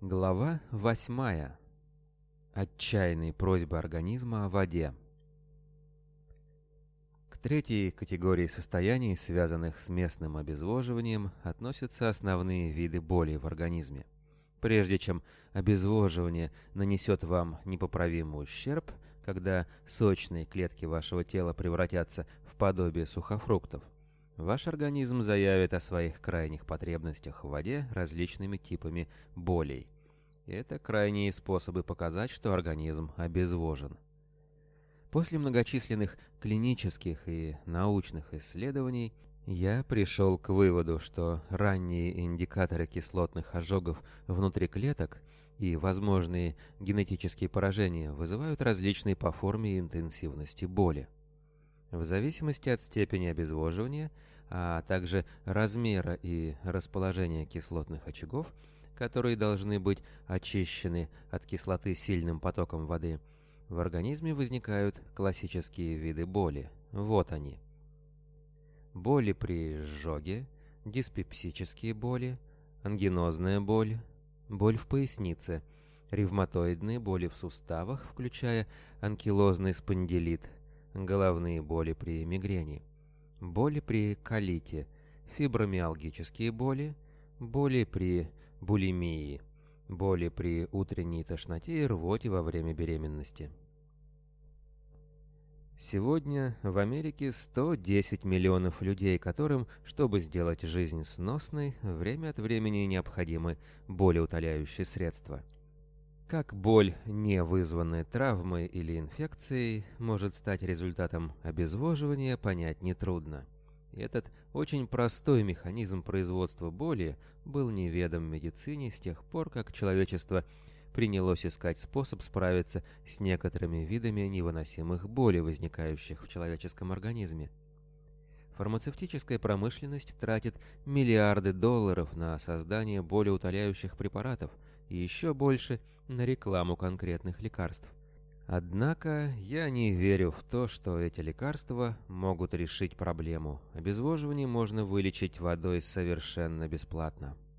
Глава восьмая. Отчаянные просьбы организма о воде. К третьей категории состояний, связанных с местным обезвоживанием, относятся основные виды боли в организме. Прежде чем обезвоживание нанесет вам непоправимый ущерб, когда сочные клетки вашего тела превратятся в подобие сухофруктов, Ваш организм заявит о своих крайних потребностях в воде различными типами болей. Это крайние способы показать, что организм обезвожен. После многочисленных клинических и научных исследований я пришел к выводу, что ранние индикаторы кислотных ожогов внутри клеток и возможные генетические поражения вызывают различные по форме и интенсивности боли. В зависимости от степени обезвоживания – а также размера и расположения кислотных очагов, которые должны быть очищены от кислоты сильным потоком воды, в организме возникают классические виды боли. Вот они. Боли при изжоге, диспепсические боли, ангинозная боль, боль в пояснице, ревматоидные боли в суставах, включая анкилозный спондилит, головные боли при мигрени – боли при колите, фибромиалгические боли, боли при булимии, боли при утренней тошноте и рвоте во время беременности. Сегодня в Америке 110 миллионов людей, которым, чтобы сделать жизнь сносной, время от времени необходимы болеутоляющие средства. Как боль, не вызванная травмой или инфекцией, может стать результатом обезвоживания, понять нетрудно. Этот очень простой механизм производства боли был неведом медицине с тех пор, как человечество принялось искать способ справиться с некоторыми видами невыносимых болей, возникающих в человеческом организме. Фармацевтическая промышленность тратит миллиарды долларов на создание болеутоляющих препаратов и еще больше – на рекламу конкретных лекарств. Однако я не верю в то, что эти лекарства могут решить проблему. Обезвоживание можно вылечить водой совершенно бесплатно.